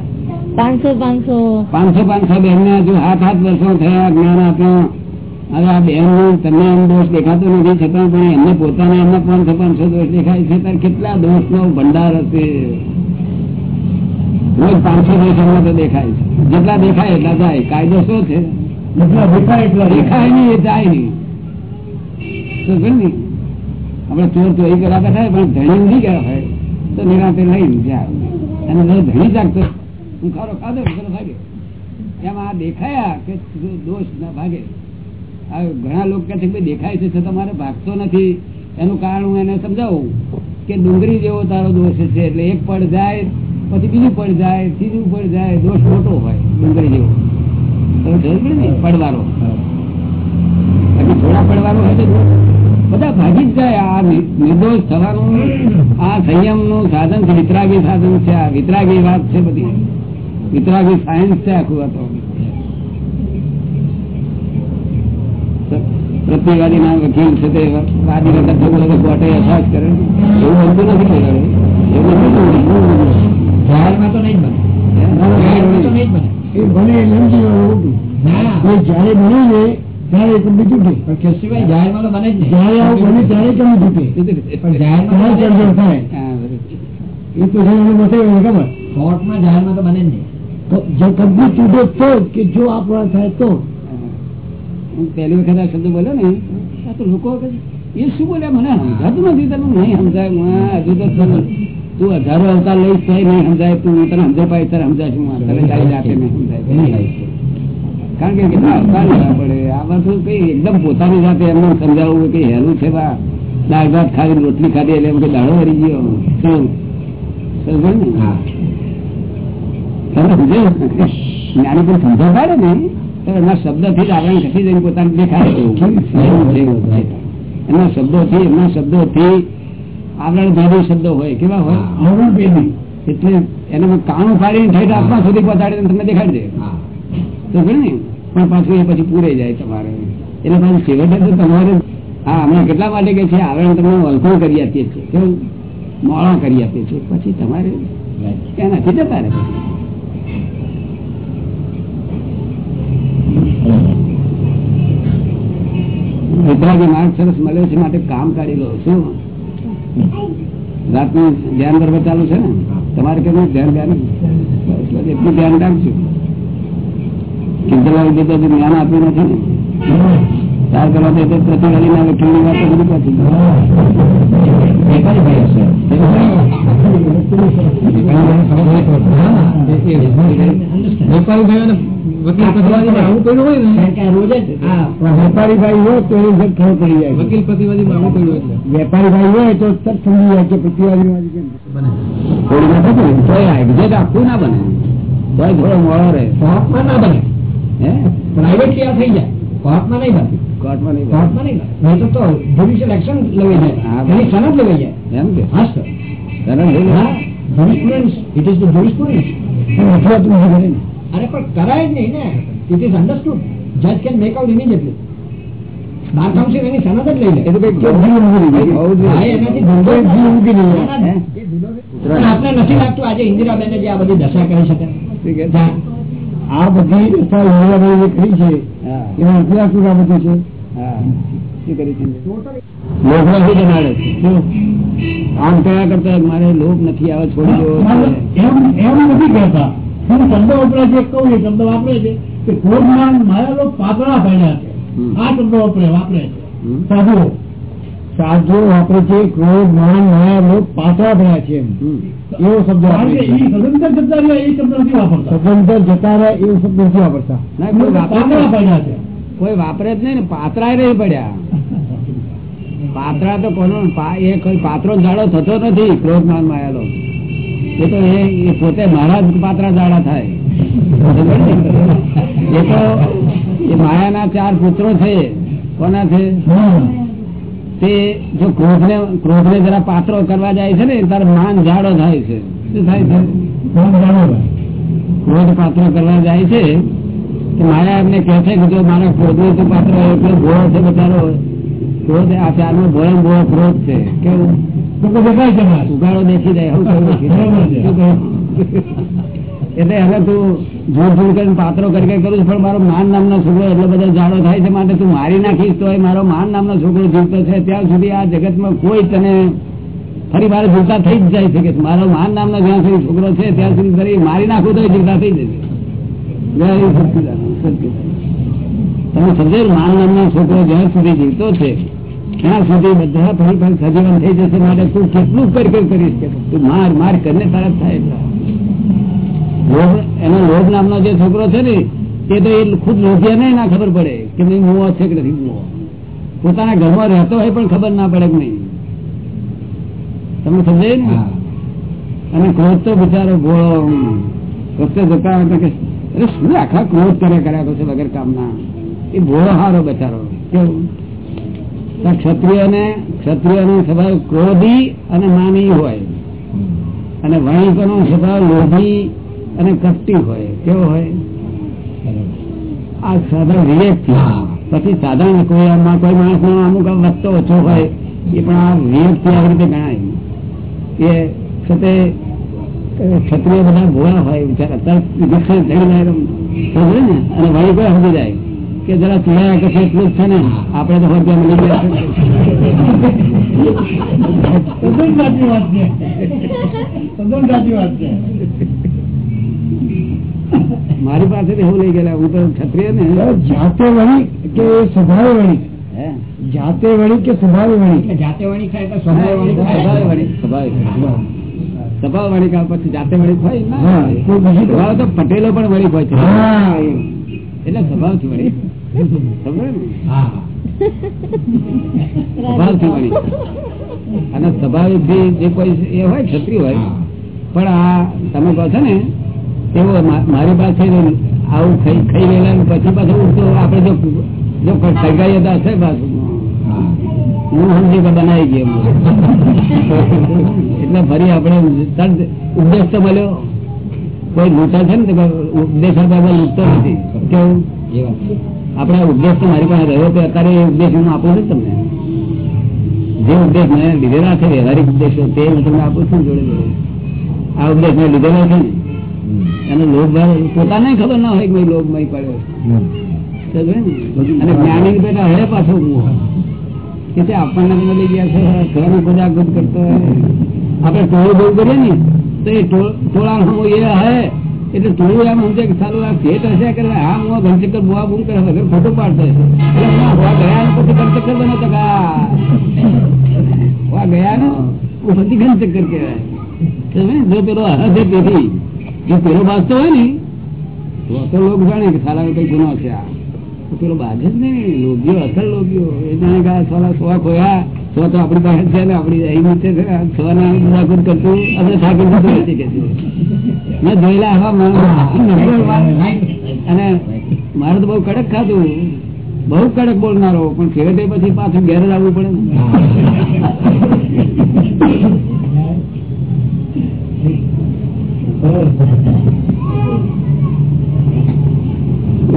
S3: પાંચસો પાંચસો.
S1: પાંચસો પાંચસો બેન ને હજુ હાથ હાથ વર્ષો થયા જ્ઞાન આપ્યો. હવે આ બેન તમને એમ દોષ દેખાતો નથી છતાં પણ એમને પોતાને એમને પાંચસો પાંચસો દોષ દેખાય છે ત્યારે કેટલા દોષ નો ભંડાર હશે? રોજ પાંચસો દોષ એમને તો દેખાય છે. જેટલા દેખાય એટલા જાય કાયદો શું છે?
S2: એટલા દેખાય એટલા
S1: દેખાય નહીં એ જાય નહીં. આપણે ચોર ચોરી બેઠા પણ ધણી નહીં ગયા હોય તો નિરાતે લઈને જાય અને ધણી જાગતો હું ખારો ખાધો પેલો ભાગે. એમ આ દેખાયા કે દોષ ના ભાગે. ઘણા લોકો કે છે દેખાય છે, છતાં મારે ભાગતો નથી. એનું કારણ હું એને સમજાવું કે ડુંગળી જેવો તારો દોષ છે, એટલે એક પડ જાય, પછી બીજું પડ જાય, ત્રીજું પડ જાય, દોષ મોટો હોય, ડુંગળી જેવો. ખબર પડે ને પડવારો થોડા પડવાનો હોય તો બધા ભાગી જ જાય. આ નિર્દોષ થવાનું, આ સંયમનું સાધન છે, વિતરાગી સાધન છે, આ વિતરાગી વાત છે બધી. વિતરાગી સાયન્સ છે આખું આ પ્રતિવાદી ના વકીલ છે તે વાદી વખત કોર્ટે અસાજ કરે. એવું બનતું નથી એવું નથી
S2: જાહેરમાં તો નહીં બને. જાહેરમાં તો નહીં જ બને.
S4: એ ભલે એ લંકી વાળું ઉઠું.
S2: ના.
S4: એ જ્યારે બને ને ત્યારે એ કંપની
S2: કેશુભાઈ જાહેરમાં તો બને જ
S4: આવું બને ત્યારે કેમ તૂટે
S2: જાહેરમાં
S4: ચર્ચા થાય? એ તો છે એને બતાવ્યું ખબર?
S2: કોર્ટમાં જાહેરમાં તો બને જ નહીં.
S4: જો કબૂલ તૂટે તો કે જો આપણા થાય તો?
S1: હું પહેલી વખત આ શબ્દ બોલ્યો ને આ તો લોકો એ શું બોલ્યા? મને સમજાતું નથી તમે નહીં સમજાય? હજુ તો તું હજારો અવતાર લઈશ તો નહીં સમજાય તું તને સમજાય પાય તારે સમજાશું તને તારી જાતે નહીં સમજાય કારણ કે કેટલા અવતાર લેવા પડે? આ બધું કઈ એકદમ પોતાની સાથે એમને સમજાવવું કઈ હેલું છે બા દાળ ભાત ખાવી રોટલી ખાધી એટલે એમ કે દાડો વળી ગયો. શું? સમજો ને તમે સમજો જ્ઞાની પણ સમજણ પાડે ને? તો એમના શબ્દથી જ આવરણ ઘટી જઈને પોતાને દેખાય એના શબ્દોથી એમના શબ્દોથી આવરણ ભેદી શબ્દો હોય કેવા હોય?
S2: આવરણ ભેદી
S1: એટલે એને કાણું ફાડીને ઠેઠ આત્મા સુધી પહોંચાડીને તમને દેખાડી દે. તો ને? પણ પાછું એ પછી પૂરે જાય તમારે. એટલે પાછું છેવટે તો તમારે હા અમે કેટલા માટે કે છે આવરણ તમને વલખું કરી આપીએ છીએ. કેવું? મોળા કરી આપીએ છીએ. પછી તમારે એનાથી જતા રહે? વિતરાગી માર્ગ સરસ મળ્યો છે માટે કામ કાઢી લો. શું? રાતનું ધ્યાન કરવા ચાલુ છે ને? તમારે કેવું ધ્યાન ધ્યાન એટલું ધ્યાન રાખજો. કિંજલાલ તો જ્ઞાન આપ્યું નથી ને? ચાર કરવા દે તો પ્રતિવાદી ના વકીલની વાત તો બધી પાછી
S4: વેપારી ભાઈ હોય તો એ ખબર પડી જાય.
S5: વકીલ એટલે.
S4: વેપારી ભાઈ હોય તો તરત સમજી જાય કે પ્રતિવાદી
S1: એક્ઝેક્ટ આખું ના બને. તોય થોડો મોડો રહે.
S5: કોર્ટમાં ના બને.
S1: હે?
S5: પ્રાઇવેટ ક્યાં થઈ જાય. કોર્ટમાં નહીં બને
S1: કોર્ટમાં નહીં
S5: કોર્ટમાં નહીં તો તો જ્યુડિશિયલ એક્શન લેવાઈ જાય. એની સનદ લેવાઈ જાય.
S1: એમ કે?
S5: હા સર
S1: સરસ થઈ
S5: હા
S1: ગયું.
S5: jurisprudence it is the
S4: નથી
S5: અરે પણ કરાય જ નહીં ને. ઇટ ઇઝ અન્ડરસ્ટુડ જજ can make out immediately bar council એની સનદ જ લઈ લે.
S1: એ તો કંઈક
S4: જીવ મૂકી દીધી.
S1: હોવું જોઈએ.
S5: હા, એનાથી ધંધો જ
S4: જીવ મૂકી દીધી.
S5: ના, ના, એ ધંધો જ- પણ આપને નથી લાગતું આજે ઇન્દિરાબેને જે આ બધી દશા કરી શકે.
S4: આ બધી દશા જે કરી છે એમાં
S1: હા. શું છે? લોભ નથી જમાડે આમ કયા કરતા? મારે લોભ નથી આવે છોડી દેવો
S2: એમ નથી કહેતા. હું શબ્દ વપરાય છે કહું એ શબ્દ વાપરે છે કે ક્રોધમાન લોક પાતળા પડ્યા છે. આ શબ્દ વપરે વાપરે છે. સાધુઓ
S4: સાધુ વાપરે છે ક્રોધ માન માયા લોક પાછા ભર્યા છે એવો શબ્દ
S2: સદંતર જતા રહ્યા એ શબ્દ નથી વાપરતા.
S4: સદંતર જતા રહે એવો શબ્દ નથી વાપરતા.
S1: કોઈ વાપરે જ નહીં.
S2: પડ્યા છે.
S1: કોઈ વાપરે જ નહીં ને પાતળાય નહીં પડ્યા. પાત્રા તો કોનો એ કોઈ પાત્રો જાડો થતો નથી ક્રોધ માન માયાલો એ તો એ પોતે મારા જ પાત્રા જાડા થાય. એ તો એ માયાના ચાર પુત્રો છે. કોના છે. તે જો ક્રોધ ને ક્રોધ ને જરા પાત્રો કરવા જાય છે ને તાર માન જાડો થાય છે શું થાય છે? ક્રોધ પાત્રો કરવા જાય છે તો માયા એમને કહે છે કે જો મારા ક્રોધનું તું પાત્ર એટલો ભોળો છે બચારો ક્રોધ આ ચારનો ભોળો ભોળો ક્રોધ છે કેવું. ઉગાડો દેખી જાય. શું કહ્યું? એટલે હવે તું જોર જોડ કરીને પાત્રો કરી કઈ કરું પણ મારો માન નામનો છોકરો એટલો બધો જાડો થાય છે માટે તું મારી નાખીશ તો મારો માન નામનો છોકરો જીવતો છે ત્યાં સુધી આ જગતમાં કોઈ તને ફરી મારે જીવતા થઈ જ જાય છે કે મારો માન નામનો જ્યાં સુધી છોકરો છે, ત્યાં સુધી ફરી મારી નાખું તો જીવતા થઈ જશે. તમે સમજાયું માન નામનો છોકરો જ્યાં સુધી જીવતો છે, ત્યાં સુધી બધા ફરી ફરી સજીવન થઈ જશે માટે તું કેટલું કરી કરી કરીશ કે તું માર માર કરીને તરત થાય એટલા. લોભ એનો લોભ નામનો જે છોકરો છે ને એ તો એ ખુદ લોભ્યા નહીં ના ખબર પડે કે નહીં મુવો છે કે નથી મુવો પોતાના ઘરમાં રહેતો હોય પણ ખબર ના પડે કે નહીં. તમને સમજાય ને? અને ક્રોધ તો બિચારો ગોળો રસ્તે જતા કે અરે શું આખા ક્રોધ કરે કર્યા છે વગર કામના? એ ભોળો હારો બચારો. કેવું? ક્ષત્રિયોને ક્ષત્રિયોનો સ્વભાવ ક્રોધી અને માની હોય. અને વણિકોનો સ્વભાવ લોભી અને કપટી હોય કેવો હોય? આ સાધન વિવેકથી પછી સાધારણ કોઈ આમાં કોઈ માણસ નો અમુક આમ વસ્તો ઓછો હોય એ પણ આ વિવેકથી આવી રીતે ગણાય. એ છતે ક્ષત્રિય બધા ભોળા હોય બિચારા તરત થઈ જાય સમજે ને? અને વળી કોઈ સમજી જાય કે જરા ચૂડાયા કે છે એટલું જ છે ને? આપણે તો હોય મળી ગયા છે.
S2: તદ્દન સાચી વાત છે. તદ્દન સાચી વાત છે.
S1: મારી પાસે એવું લઈ ગયેલા હું તો ક્ષત્રિય ને.
S4: જાતે વળી કે સ્વભાવે વળી? જાતે વળી કે સ્વભાવે વળી?
S5: જાતે વણી ખાય તો સ્વભાવ
S1: સ્વભાવ વળી સ્વભાવ સ્વભાવ વળી કાં પછી જાતે વળી સ્વભાવ તો પટેલો પણ વળી હોય છે. એટલે સ્વભાવથી વળી. સમજો ને? સ્વભાવથી વળી. અને સ્વાભાવિકથી જે કોઈ એ હોય ક્ષત્રિય હોય પણ આ તમે કહો છો ને એવો મારી પાસે આવું ખાઈ ખાઈ ગયેલા પછી પાછું ઉડતો આપડે જો ઠગાઈ હતા છે પાછું. હું સમજી કે બનાવી ગયો એટલે ફરી આપણે ઉપદેશ તો મળ્યો. કોઈ લૂંટા છે ને ઉપદેશ લૂંટતો નથી. કેવું? આપણે ઉપદેશ તો મારી પાસે રહ્યો તો અત્યારે એ ઉપદેશ હું આપું છું તમને. જે ઉપદેશ મેં લીધેલા છે વ્યવહારિક ઉપદેશો તે હું તમને આપું છું જોડે જોડે આ ઉપદેશ મેં લીધેલા છે ને એનો લોભ પોતાને ખબર ના હોય કે ભાઈ લોભ મય પડ્યો? અને જ્ઞાની બેટા હે પાછો હું કે તે આપણને મળી ગયા છે ઘરનો બધા ગુદ કરતો આપણે ટોળ બહુ કરીએ ને તો એ ટોળા હમ એ હે એટલે થોડું એમ સમજે કે સારું આ ભેટ હશે કે આ હું ઘનચક્કર બુઆ બૂમ કરે વગર ખોટું પાડતો હશે. એટલે હું ગયા પછી ઘનચક્કર બનો તો ગયા. નો હું પછી ઘનચક્કર કહેવાય. તમે જો પેલો હશે તેથી જો પેલો બાજતો હોય ને, તો અસલ લોક જાણે કે સારા કઈ ગુનો છે આ. પેલો બાજ જ નહીં લોભીઓ, અસલ લોભીઓ. એ જાણે કે સાલા સોવા ખોયા, સો તો આપણી પાસે છે ને, આપણી અહીં છે, આ સો ના મુલાકાત કરતું આપણે જતું નથી કે મેં જોયેલા આવા અને મારે તો બહુ કડક ખાતું બહુ કડક બોલનારો, પણ છેવટે પછી પાછું ઘેર આવવું પડે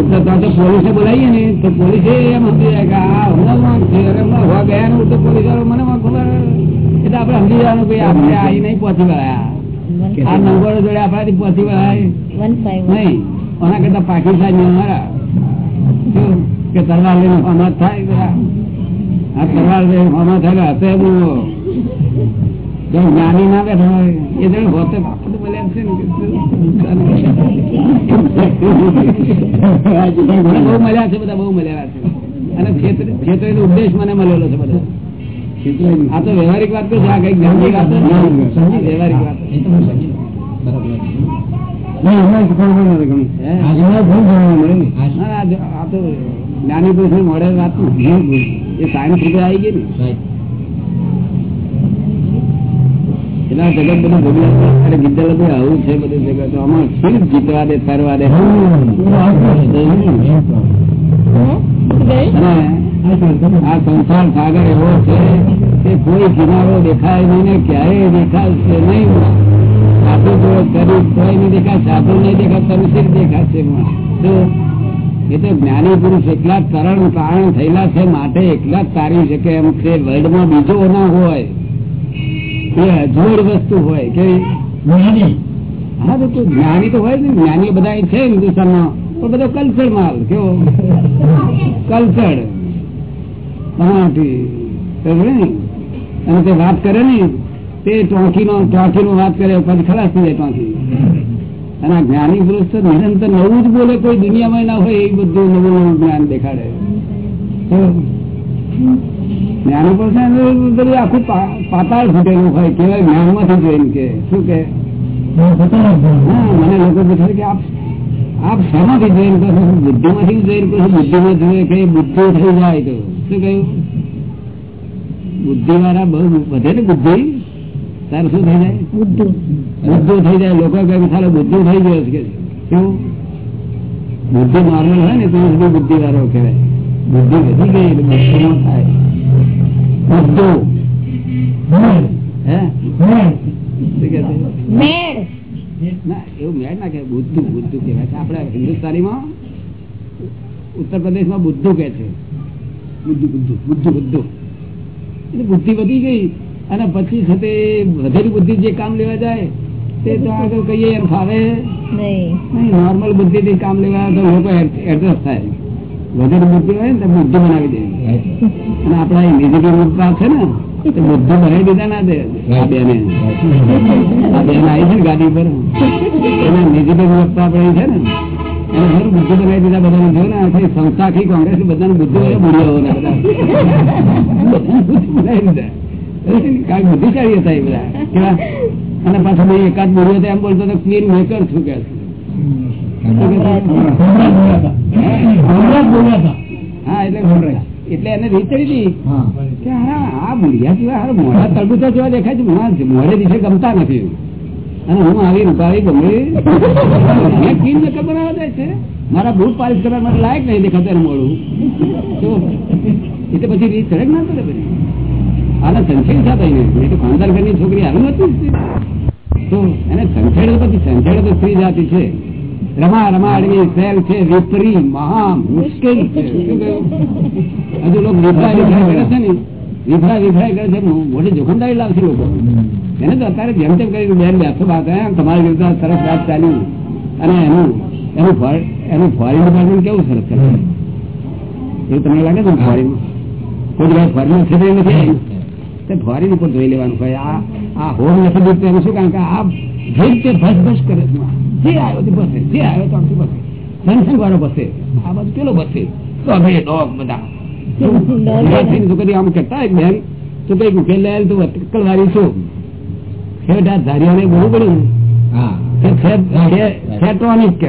S1: તો પોલીસે બોલાવીએ ને તો પોલીસે એમ સમજી જાય કે આ હમણાં છે અરે હમણાં હોવા ગયા ને તો પોલીસ મને ખબર. એટલે આપણે સમજી જવાનું કે આપણે અહીં નહીં પહોંચી વળાયા. આ નંબરો જોડે આપણાથી પહોંચી વળાય. નહીં ઓના કરતા પાકિસ્તાન અમારા કે તરવાર લઈને હમત થાય આ તરવાર લઈને હમત થાય હશે જ્ઞાની ના બેઠા હોય એ જણ હોતે બધું છે ને કે મને બહુ મળ્યા છે બધા બહુ મળ્યા છે અને ક્ષેત્ર ક્ષેત્રે ઉપદેશ મને મળેલો છે બધા આ તો વ્યવહારિક વાત તો છે આ કંઈક જ્ઞાનની વાત વ્યવહારિક વાત જ્ઞાની પુરુષ મળે વાત એ સાયન્સ રૂપે આવી ગઈ ને એના જગત બધું ભોગવે છે. અરે બધું આવું છે બધું જગત આમાં શી જીતવા દે ફરવા દે? આ સંસાર સાગર એવો છે કે કોઈ કિનારો દેખાય નહીં ને ક્યારેય દેખાશે નહીં. સાધુ જો કરી કોઈ નહીં દેખાય સાધુ નહીં દેખાય તમે શી દેખાશે એટલે એ તો જ્ઞાની પુરુષ એકલા તરણ તારણ થયેલા છે માટે એકલા જ તારી શકે એમ છે. વર્લ્ડમાં બીજો ના હોય. એ અજોડ વસ્તુ હોય કે હા, તો જ્ઞાની તો હોય ને. જ્ઞાની બધા છે હિન્દુસ્તાનમાં પણ બધો કલ્ચર માલ, કેવો? કલ્ચર? અને તે વાત કરે ને, તે ટોંકીનો ટોંકીનો વાત કરે, પછી ખલાસ થઈ જાય ટોંકી. અને આ જ્ઞાની પુરુષ તો નિરંતર નવું જ બોલે, કોઈ દુનિયામાં ના હોય, એ બધું નવું નવું જ્ઞાન દેખાડે. જ્ઞાની બધું આખું પાતાળ ફૂટેલું હોય કેવાય જ્ઞાનમાંથી જોઈને કે શું કે? મને લોકો પૂછે કે આપ આપ શેમાંથી જોઈને કહો છો? બુદ્ધિમાંથી જોઈને કહો બુદ્ધિ જોઈએ કે બુદ્ધિ થઈ જાય તો. શું કહ્યું? બુદ્ધિ વાળા બહુ વધે ને બુદ્ધિ? તારે શું થઈ જાય?
S3: બુદ્ધુ.
S1: બુદ્ધુ થઈ જાય. લોકો કહે સાલો બુદ્ધુ થઈ ગયો છે. કેવું બુદ્ધિ નોર્મલ હોય ને તો બુદ્ધિ વાળો કહેવાય. બુદ્ધિ વધી ગઈ એટલે બુદ્ધિ નો થાય. બુદ્ધુ હિન્દુસ્તાની માં ઉત્તર પ્રદેશ કહેવાય બુદ્ધુ કે છે. બુદ્ધુ બુદ્ધુ બુદ્ધુ બુદ્ધુ એટલે બુદ્ધિ વધી ગઈ અને પછી સાથે વધેલી બુદ્ધિ જે કામ લેવા જાય તે તો આગળ કહીએ એમ ફાવે.
S3: નહીં.
S1: નોર્મલ બુદ્ધિ થી કામ લેવા તો લોકો એડજસ્ટ થાય. વધેલી બુદ્ધિ હોય ને તો બુદ્ધિ બનાવી દે. અને આપણા નેગેટિવ મુદ્દા છે ને, તો બુદ્ધિ બનાવી દીધા ના દે. આ બેને. આવી છે ગાડી પર. એના નેગેટિવ મુદ્દા આપણે છે ને, એને બનાવી દીધા બધાને. જોયું ને સંસ્થા આખી કોંગ્રેસ બધાને બુદ્ધિ બધા બુદ્ધિશાળી હતા એ બધા. કેવા? અને પાછો એકાદ બોલ્યો એમ બોલતો હતો ક્વીન મેકર છું કે હા એટલે એટલે એને રીત ચડી હતી કે હા આ બુઢિયા જેવા હારા મોઢા જેવા દેખાય છે મોઢા મોઢે ગમતા નથી. અને હું આવી રૂપાળી મને કીન બનાવવા જાય છે. મારા બૂટ પાલિશ કરવા માટે લાયક નહીં દેખાતું એને મોડું તો એટલે પછી રીત ચડે ના ચડે પછી આને સંછેડ થતા નહીં તો ખાનદાર ઘરની છોકરી આવી નથી. તો એને સંછેડે પછી સંખેડ તો સ્ત્રી જાતિ છે. રમા રમાડવી સેલ છે વિપરી મહા મુશ્કેલ છે. હજુ લોકો વિફરા વિફરા કરે છે ને. વિફરા વિફરા કરે છે. મોટી જોખમદારી લાવશે લોકો. એને તો અત્યારે જેમ તેમ કરી બેન બેસો વાત તમારી વિરુદ્ધ સરસ વાત ચાલી. અને એનું એનું ફળ એનું ફોરેન ડિપાર્ટમેન્ટ કેવું સરસ કરે? એવું તમને લાગે છે ફોરેન? કોઈ જગ્યાએ ફોરેન થઈ નથી તે ફોરેન ઉપર જોઈ લેવાનું ભાઈ આ આ હોમ નથી દીધું એનું શું કારણ કે આ જે રીતે ભસ ભસ કરે છે. જે આવ્યો તે બસે જે આવ્યો તો આમથી બસે. જનસંઘ વાળો બસે? આ બધું પેલો બસે. તો અમે ડોગ બધા. છોકરી આમ કહેતા એક બેન તો કંઈક ઉકેલ લે તો અટકલવાળી છું છેવટ આ ધારીઓને બોલવું પડ્યું
S5: હા.
S1: કે છે- છે- છેટવાની જ કે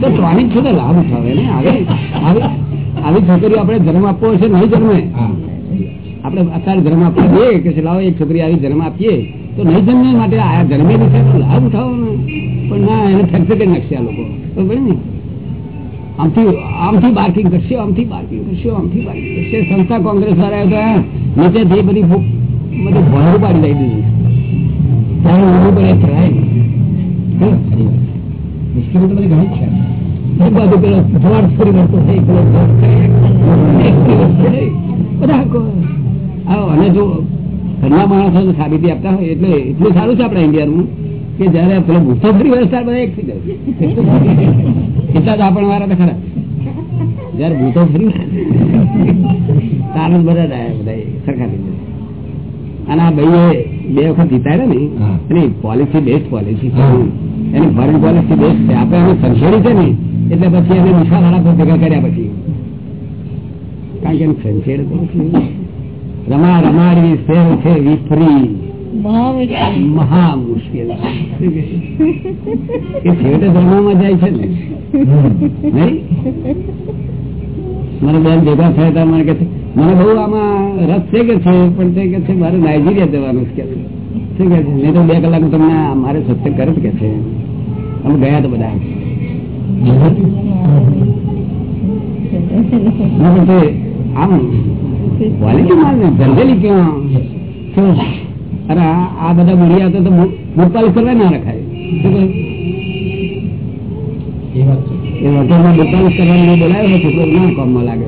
S1: તો ટોનિક છો લાભ ઉઠાવે ને. આવી આવી છોકરીઓ આપણે જન્મ આપવો છે નહીં જન્મે? આપણે અત્યારે જન્મ આપવા દઈએ કે લાવો એક છોકરી આવી જન્મ આપીએ તો નહીં જન્મે માટે આ જન્મે વિશે લાભ ઉઠાવો ને પણ ના એને ફેક્ટ કરી નાખશે આ લોકો? બરાબર ને. આમથી આમથી બાર્કિંગ કરશે આમથી બાર્કિંગ કરશે આમથી બાર્કિંગ કરશે. સંસ્થા કોંગ્રેસ વાળા તો નીચેથી બધી બધું ભોંયરું પાડી દઈ દીધું. ત્યારે ઊભું પડે નહીં.
S5: મુશ્કેલી તો બધી ઘણી છે.
S1: એક બાજુ પેલો ધોળ ફરી વળતો થઈ, પેલો. બધા આવો, અને જો ઘરના માણસો સાબિતી આપતા હોય એટલે એટલું સારું છે આપણા ઇન્ડિયાનું કે જયારે પેલો મુસાફરી વ્યવસ્થા બધા એક થઈ જાય. એટલા જ આપણ વાળા તો ખરા. જયારે ભૂતો ફરી વળે, બધા બધા સરખા થઈ જાય. અને આ ભાઈએ બે વખત જીતાડ્યા ને. એની પોલિસી બેસ્ટ પોલિસી એની ફોરેન પોલિસી બેસ્ટ છે. આપણે એને સંશોધી છે ને એટલે પછી એને નિશા વાળા પર ભેગા કર્યા પછી. કારણ કે એનું સંશેડ. રમા રમાડવી સેવ છે વિપરી
S3: મહા મુશ્કેલ
S1: એ છેવટે ધર્મમાં જાય છે ને મને બેન ભેગા થયા હતા મને કે મને બહુ આમાં રસ છે કે છે? પણ તે કે છે મારે નાઇજીરિયા જવાનું છે. કે છે. શું કે છે? નહીં તો બે કલાક તમને મારે સત્ય કરે કે છે? અમે ગયા તો બધા. આમ ક્વોલિટી માલ ને જલ્દી ક્યાં શું? અરે આ આ બધા મૂળિયા તો બુટપાલ કરવા ના રખાય.
S5: એ છે.
S1: વગરમાં બુટપાલ કરવાનું બોલાયો છોકરો ના કામમાં લાગે.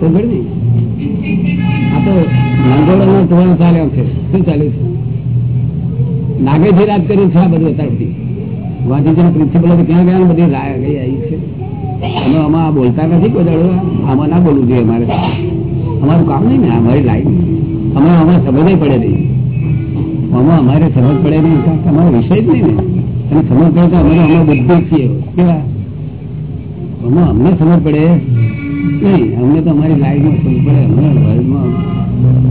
S1: તો ને આ તો મંગોળો ધોરણ ચાલ્યો છે. શું ચાલ્યું છે? નાગેથી રાજ કર્યું છે આ બધું અત્યારથી. ગાંધીજીના પ્રિન્સિપલો તો ક્યાં ગયા બધી રાય ગઈ આવી છે. અમે આમાં બોલતા નથી કોઈ આમાં ના બોલવું જોઈએ અમારે અમારું કામ નહીં ને અમારી લાઈફ અમે અમારે સમજ નહીં પડે નહીં. આમાં અમારે સમજ પડે નહીં અમારો વિષય જ નહીં ને. અને સમજ પડે તો અમારે અમે બુદ્ધિ છીએ. કેવા? આમાં અમને સમજ પડે નહીં. અમને તો અમારી લાઈફમાં સમજ પડે. અમારા વર્લ્ડમાં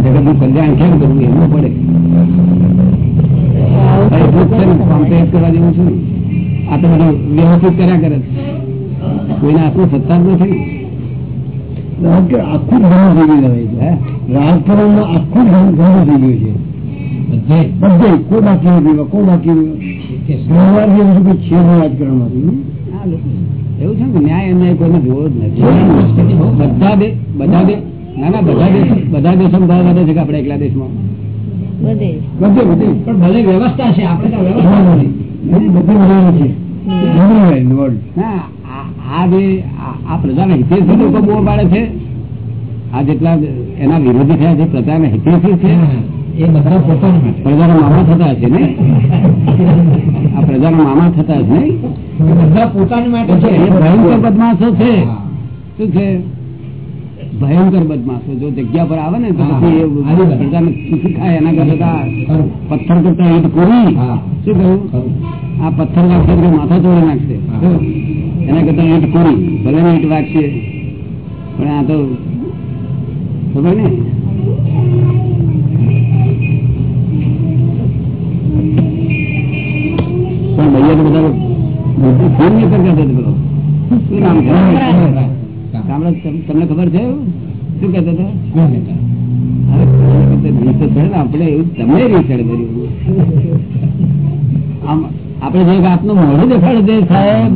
S1: જગતનું કલ્યાણ કેમ કરવું એમાં પડે. આ એટલું જ છે ને કોમ્પ્રેસ કરવા જેવું છું આ તો બધું વ્યવસ્થિત કર્યા કરે કોઈને આપણું સત્તા જ નથી
S4: આખું ઘણું થઈ ગયું હવે રાજકારણમાં આખું ઘણું ઘણું થઈ ગયું છે.
S5: બધે?
S4: બધે કોઈ બાકી નથી કોઈ બાકી ઘણીવાર છે કે છે રાજકારણમાંથી
S1: એવું છે કે ન્યાય અન્યાય કોઈને જોવો જ નથી. બધા દે બધા દે ના ના બધા દેશ બધા દેશો ભાવ વધે છે કે આપણે એકલા દેશમાં?
S3: બધે
S1: બધે બધે
S5: પણ ભલે વ્યવસ્થા છે આપણે તો વ્યવસ્થા નથી.
S4: નથી. બધું છે
S1: આ- જે આ- પ્રજાના હિતેશી લોકો બોર પાડે છે. આ જેટલા એના વિરોધી થયા જે પ્રજાના હિતેશી છે
S5: એ બધા પોતાના
S1: પ્રજાના મામા થતા છે ને? આ પ્રજાના મામા થતા હશે
S5: બધા પોતાના માટે છે.
S1: એ ભયંકર બદમાશો છે. શું છે? ભયંકર બદમાશો. જો જગ્યા પર આવે ને તો પછી એ પ્રજાને ખુશી ખાય એના કરતા પથ્થર કરતા ઈટ પૂરી શું કહ્યું? આ પથ્થર એટલે માથા તોડી નાખશે. એના કરતા ઈટ પૂરી ભલે ને ઈટ વાગશે. પણ આ તો ખબર ને? પણ ભૈયા તો બધા ફોન નહીં કરતા હતા પેલો. શું નામ છે? તમને ખબર છે શું કહેતા હતા? અરે, રીત તો છે ને, આપણે એવું તમને રીસેડ કર્યું. આપણે જે આપનું મોઢું દેખાડે સાહેબ.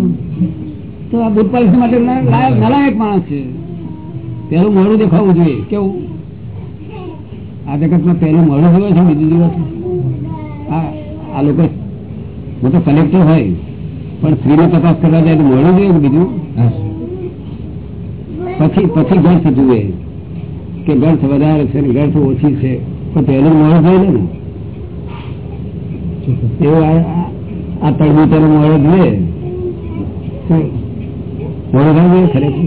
S1: તો આ બુદ્ધ પાલિશ માટે નલાયક માણસ છે. પેલું મોડું દેખાવું જોઈએ. કેવું? આ જગતમાં પહેલું મોડું જોયું છે બીજું દિવસ? આ લોકો હું તો કલેક્ટર હોય. પણ સ્ત્રીને તપાસ કરવા જાય તો મોડું જોઈએ બીજું? પછી પછી ગર્થ જુએ કે ગર્થ વધારે છે ગર્થ ઓછી છે. પણ પહેલું મોડું જોઈ લે ને. એવું આ- તળબૂચોનું મોડું જોઈએ તો મોડું થાય ને ખરેખર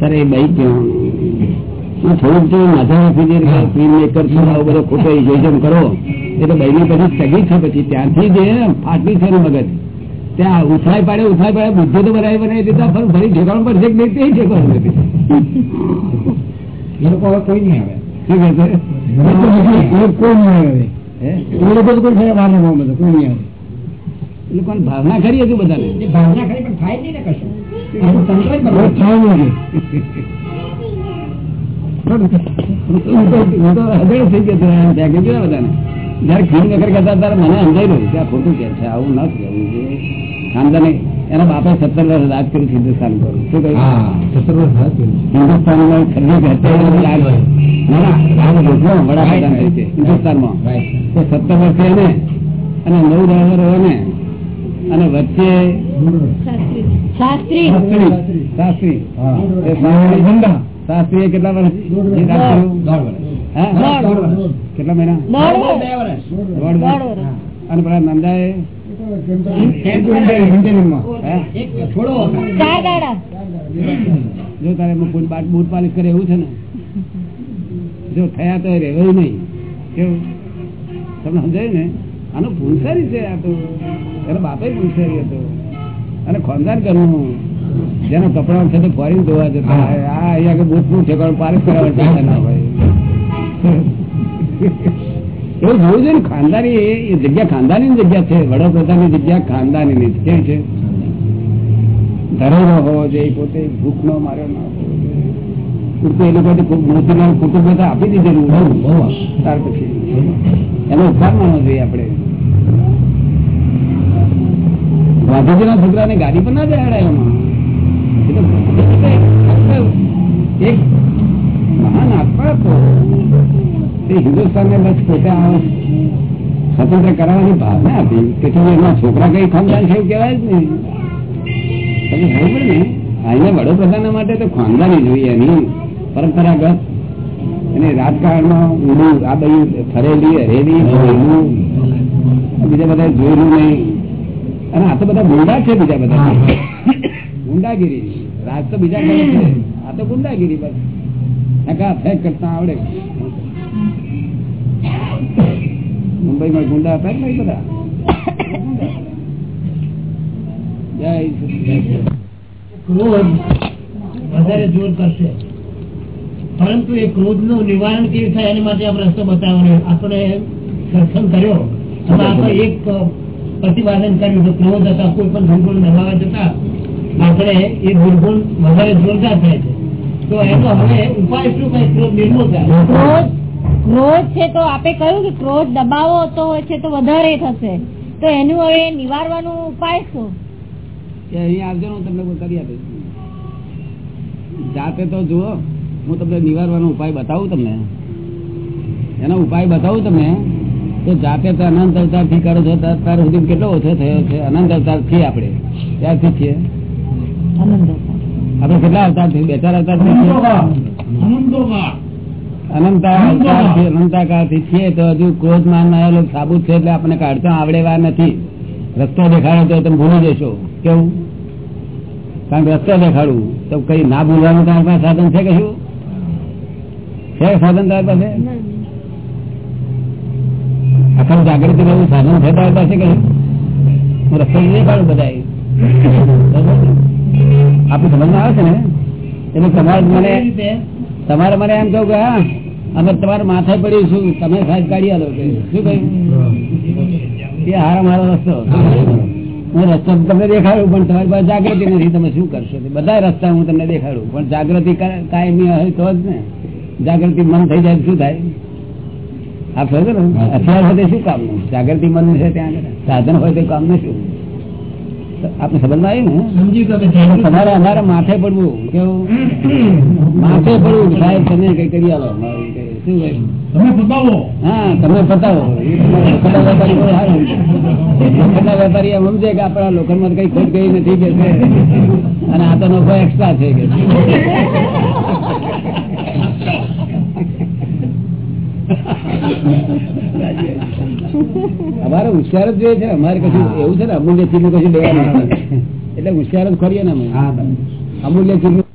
S1: તારે એ બાઈક ક્યાં થોડુંક જો મજા ફિલ્મ મેકર છે બધો ખોટો ઇગોઇઝમ કરો એટલે બૈરી પછી સગી છે પછી. ત્યાંથી જે ફાટી છે મગજ ત્યાં ઉથલાઈ પાડે ઉથલાઈ પાડે બુદ્ધિ તો બનાવી બનાવી દીધા પણ ફરી ઠેકાણ પર છે તે ઠેકાણ નથી.
S5: એ લોકો હવે કોઈ નહીં આવે.
S4: કોઈ નહીં આવે? એ લોકો તો કોઈ કોઈ નહીં આવે.
S1: એ ભાવના ખરી હતી બધાને?
S5: ભાવના ખરી પણ થાય નહીં ને કશું.
S1: જયારે નગર કરતા ત્યારે મને કે આ ખોટું કે છે આવું ન કહેવું જોઈએ ખાનદાને એના બાપે સત્તર વર્ષ રાજ કર્યું હિન્દુસ્તાન પર શું કહ્યું
S5: સત્તર વર્ષ
S1: હિન્દુસ્તાનમાં ના ના સત્તર વર્ષે અને નવ ડ્રાઈવરો એને અને વચ્ચે
S3: શાસ્ત્રી.
S1: શાસ્ત્રી. શાસ્ત્રી.
S5: હા.
S1: એ શાસ્ત્રી
S4: ધંધા.
S1: શાસ્ત્રી એ કેટલા વર્ષ. કેટલા મહિના? અને પેલા નંદાએ? જો તારે બાટ- પાલિશ કરે એવું છે ને? જો થયા તો રહેવું નહીં. કેવું? તમને સમજાયું ને? આનો ભૂલસારી છે આ તો. એનો બાપે ભૂલસારી હતો. અને ખોનદાર કરવું જેના કપડા છે તે ફરી ધોવા જતા. આ અહીંયા કે છે પણ પાલિશ કરાવવા જતા ના હોય. એવું જોવું છે ને ખાનદાની એ એ જગ્યા ખાનદાની જગ્યા છે. વડાપ્રધાનની જગ્યા ખાનદાની ની કેમ છે? ધરેલો હોવો જોઈએ પોતે ભૂખ નો માર્યો ના હોવો જોઈએ. એ મોતીલાલ કુટુંબ આપી દીધેલું
S5: બહુ,
S1: ત્યાર પછી એનો ઉપકાર માનવો જોઈએ આપણે. ગાંધીજીના છોકરાને ગાડી પણ ના એમાં. એક મહાન આત્મા હતો તે હિન્દુસ્તાનને બસ પોતે સ્વતંત્ર કરાવવાની ભાવના હતી તેથી એના છોકરા કઈ ખાનદાન છે એવું કહેવાય જ નહીં. તમે ખબર ને? અહીંયા વડોપ્રધાન માટે તો ખાનદાની જોઈએ એની. પરંપરાગત. અને રાજકારણમાં ઊંડું આ બધું ફરેલી હરેલી બીજા બધા જોયેલું નહીં. અને આ તો બધા ગુંડા છે બીજા બધા. ગુંડાગીરી. રાજ તો બીજા કરે છે. આ તો ગુંડાગીરી બસ. નકા ફેક કરતા આવડે. મુંબઈમાં ગુંડા ફેક નહીં બધા? જય
S2: વધારે જોર કરશે. પરંતુ એ ક્રોધનું નિવારણ કેવી થાય એની માટે આપણે રસ્તો બતાવવાનો આપણે સત્સંગ કર્યો. આપણે એક પ્રતિપાદન કર્યું કે ક્રોધ હતા કોઈ પણ દુર્ગુણ નવાવા જતા આપણે એ દુર્ગુણ વધારે જોરદાર થાય છે. તો એનો હવે ઉપાય શું કઈ ક્રોધ નિર્મો થાય.
S3: ક્રોધ ક્રોધ છે તો આપે કહ્યું કે ક્રોધ દબાવો તો હોય છે તો વધારે થશે. તો એનું હવે નિવારવાનો ઉપાય શું?
S1: અહીંયા આવજો હું તમને કોઈ કરી આપીશ. જાતે તો જુઓ. હું તમને નિવારવાનો ઉપાય બતાવું તમને. એનો ઉપાય બતાવું તમને તો જાતે તો અનંત અવતારથી કરો છો અત્યાર સુધી કેટલો ઓછો થયો છે? અનંત અવતારથી આપણે. ત્યારથી છીએ? આપડે કેટલા અવતાર થયું? બે ચાર અવતારથી છીએ? થી છીએ તો હજુ ક્રોધ માન સાબુત છે એટલે આપણને કાઢતા આવડેવા નથી. રસ્તો દેખાડો તો તમે ભૂલી જશો. કેવું? કારણ કે રસ્તો દેખાડું તો કઈ ના ભૂલવાનું તમારી સાધન છે કશું? છે સાધન તારી પાસે? અખંડ જાગૃતિ રહેવું સાધન છે તારી પાસે કે હું? રસ્તો નહીં પાડું બધા આપણી સમજમાં આવે છે ને? એટલે તમારે મને તમારે મને એમ કહું કે, હા, અમે તમારા માથે પડીશું તમે સાહેબ કાઢી આલો. શું કહ્યું? એ હારા મારો રસ્તો. હું રસ્તો તમને દેખાડું, પણ તમારી પાસે જાગૃતિ નથી. તમે શું કરશો? બધા રસ્તા હું તમને દેખાડું. પણ જાગૃતિ કાયમી હોય તો જ ને. જાગૃતિ મન થઈ જાય શું થાય? આપ સમજો ને? હથિયાર હોય શું કામ? નું જાગૃતિ મન છે ત્યાં સાધન હોય તે કામનું શું? આપણે સંબંધ આવ્યું ને? તમારે અમારે માથે પડવું કેવું? માથે પડવું સાહેબ તમે કઈ કરી આવો? શું
S2: તમે
S1: હા તમે લોખંડના વેપારી એમ સમજે કે આપણા લોખંડમાં કઈ ખોટ ગઈ નથી કે. અને આ તો નફો એક્સ્ટ્રા છે કે અમારે હોશિયાર જ જોઈએ છે. અમારે કશું એવું છે ને અમૂલ્ય ચીજ કશું લેવાનું. એટલે હોશિયાર જ ખરીએ ને અમે. અમૂલ્ય ચીજ